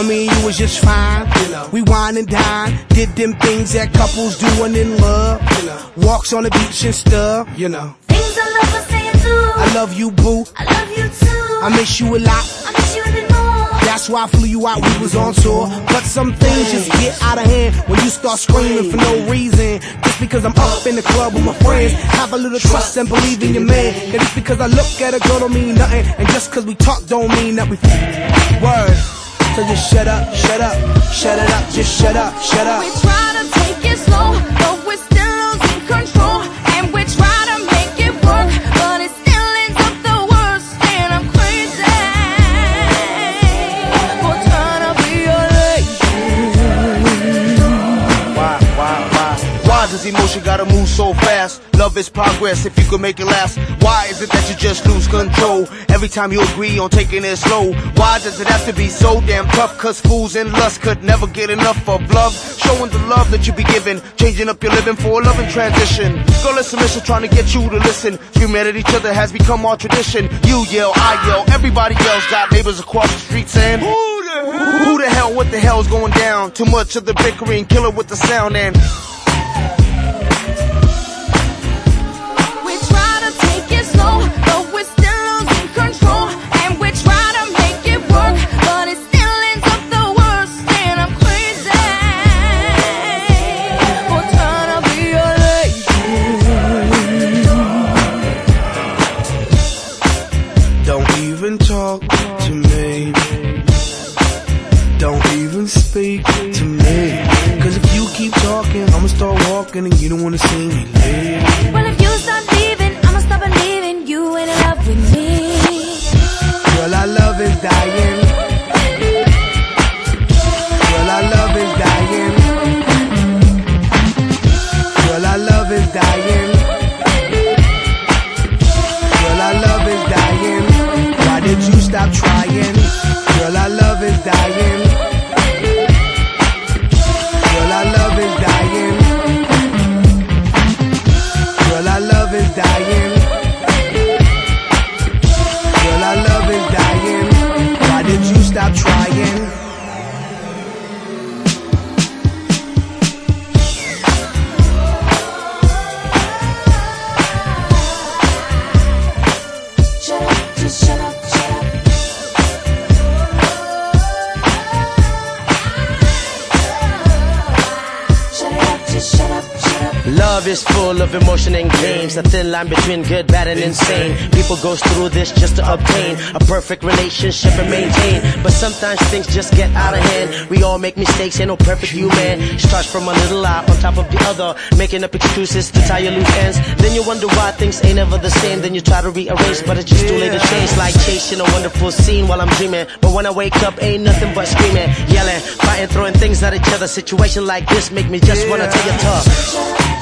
Girl, me and you was just fine. We wine and dine, did them things that couples do when in love. Walks on the beach and stuff, you know. Things I love I say and do. I love you, boo. I love you too. I miss you a lot. I miss you even more. That's why I flew you out, we was on tour. But some things just get out of hand when you start screaming for no reason. Just because I'm up in the club with my friends. Have a little trust and believe in your man. That just because I look at a girl don't mean nothing. And just because we talk don't mean that we feel. word. So just shut up, shut up, shut it up, just shut up, shut up. We try to take it slow, Emotion gotta move so fast? Love is progress if you could make it last. Why is it that you just lose control every time you agree on taking it slow? Why does it have to be so damn tough? Cause fools in lust could never get enough of love. Showing the love that you be giving, changing up your living for a loving transition. Girl, submission trying to get you to listen. Screaming at each other has become our tradition. You yell, I yell, everybody yells. Got neighbors across the street saying, Who the hell? Who the hell? What the hell's going down? Too much of the bickering, kill it with the sound and to me. Don't even speak to me. Cause if you keep talking, I'ma start walking and you don't wanna see me leave. Well, if you start leaving, I'ma stop believing Shut up, Love is full of emotion and games. A thin line between good, bad, and insane. People go through this just to obtain a perfect relationship and maintain. But sometimes things just get out of hand. We all make mistakes, ain't no perfect human. Starts from a little lie on top of the other, making up excuses to tie your loose ends. Then you wonder why things ain't ever the same. Then you try to rearrange, but it's just too late to change. Like chasing a wonderful scene while I'm dreaming. But when I wake up, ain't nothing but screaming, yelling, fighting, throwing things at each other. Situation like this make me just wanna tell you tough.